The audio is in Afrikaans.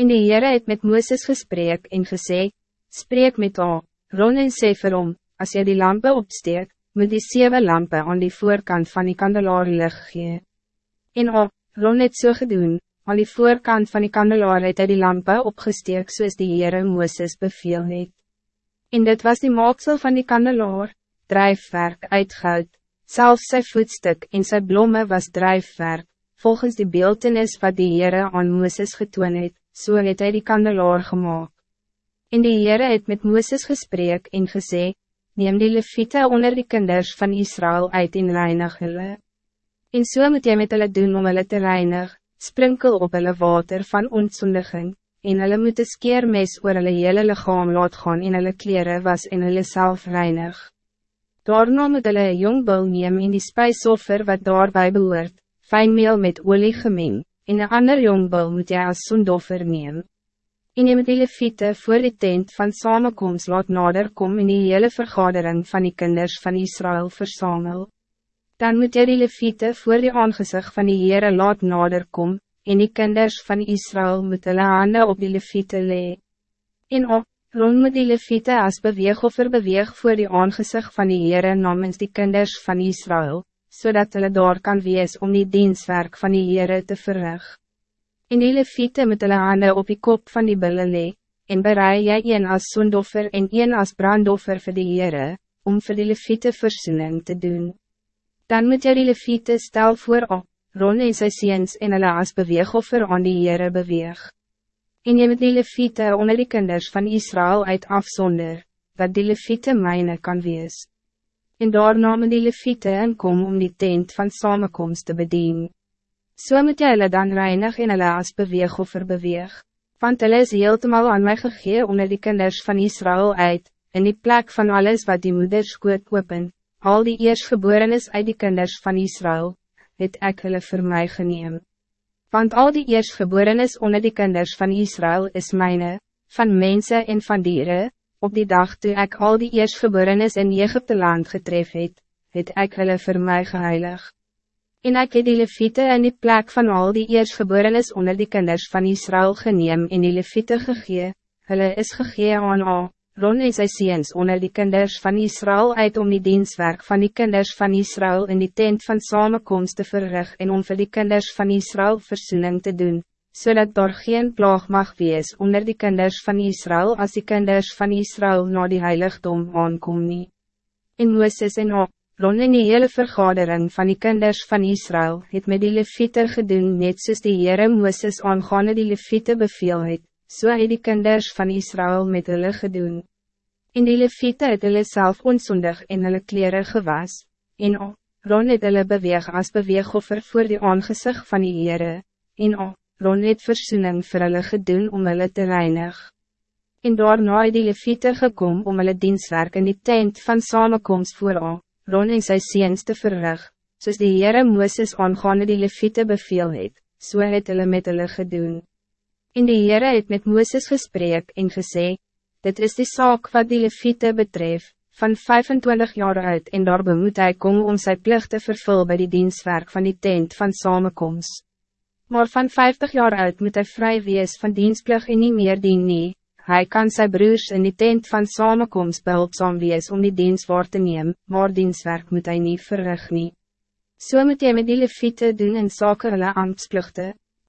En die Heere het met Mooses gesprek en gesê, Spreek met haar, Ron en sê vir hom, as jy die lampe opsteek, moet die zeven lampen aan die voorkant van die kandelaar licht gee. En o, Ron het so gedoen, aan die voorkant van die kandelaar het hy die lampen opgesteek soos die Heere Mooses beveel het. En dit was die maaksel van die kandelaar, drijfwerk uit goud, zelfs zijn voetstuk en zijn bloemen was drijfwerk, volgens die beeltenis wat die Heere aan Mooses getoon het, so het hy die kandelaar gemaakt. En die Heere het met Mooses gesprek en gesê, neem die leviete onder die kinders van Israël uit en reinig hulle. En so moet jy met hulle doen om hulle te reinig, sprinkel op hulle water van ontzondiging, en hulle moet een skeermes oor hulle hele lichaam laat gaan en hulle kleren was en hulle self reinig. Daarna moet hulle een jong bul neem in die spijsoffer wat daarbij behoort, fijnmeel met olie gemeng, en een ander jong bul moet jy als sondoffer neem. En jy moet die leviete voor die tent van samenkomst laat nader kom in die hele vergadering van die kinders van Israël versamel. Dan moet jy die leviete voor die aangezicht van die Heere laat nader kom, en die kinders van Israël moet hulle hande op die leviete lee. En op, rond moet die leviete as beweeg of beweeg voor die aangezicht van die Heere namens die kinders van Israël, zodat hulle daar kan wees om die dienstwerk van die Heere te verrichten. En die leviete met hulle hande op die kop van die bille lee, en berei jy een as sondoffer en een as brandoffer vir die Heere, om vir die leviete versoening te doen. Dan moet jy die leviete stel voor op, Ron en sy seens en hulle as beweegoffer aan die Heere beweeg. En jy moet die leviete onder die kinders van Israël uit afzonder, dat die leviete myne kan wees. En daarna moet die leviete inkom om die tent van samenkomst te bedienen. So moet jy hulle dan reinig en hulle as beweeg of verbeweeg. Want hulle is heeltemal aan mij gegee onder die kinders van Israël uit, in die plek van alles wat die moeders goed open, al die eerstgeboren is uit die kinders van Israël, het ek hulle vir my geneem. Want al die eerstgeboren is onder die kinders van Israël is mijne, van mensen en van dieren, op die dag toe ek al die eerstgeboren is in Egypte land getref het, het ek hulle vir my geheilig. En ek het die leviete in die plek van al die eersgeboren is onder die kinders van Israël geneem en die leviete gegee, hulle is gegee aan A, Ron en sy seens onder die kinders van Israël uit om die dienstwerk van die kinders van Israël in die tent van samenkomst te verrig en om vir die kinders van Israël versoening te doen, zodat daar geen plaag mag wees onder die kinders van Israël als die kinders van Israël na die heiligdom aankom nie. En Mooses en op, Ron in die hele vergadering van die kinders van Israël het met die leviete gedoen net soos die Heere Mooses aangaande die leviete beveel het, so het die kinders van Israël met hulle gedoen. In die leviete het hulle self onzondig en hulle kleren gewas, en o, Ron het hulle beweeg as beweegoffer voor die aangezicht van die Heere, en o, Ron het versoening vir hulle gedoen om hulle te reinig. En daarna het die leviete gekom om hulle dienstwerk in die tent van samenkomst voor o, Ron en sy seens te verrig, soos die Heere Mooses aangaande die leviete beveel het, so het hulle met hulle gedoen. En die Heere het met Mooses gesprek en gesê, dit is die zaak wat die leviete betref, van 25 jaar uit en daar bemoet hy kom om sy plicht te vervul by die dienstwerk van die tent van samenkomst. Maar van 50 jaar uit moet hij vrij wees van dienstplig en niet meer dien nie, Hij kan zijn broers in die tent van samenkomst behulpzaam wees om die dienst voor te nemen, maar dienstwerk moet hij niet verrig nie. So moet jy met die leviete doen in sake hulle ambtspluchte,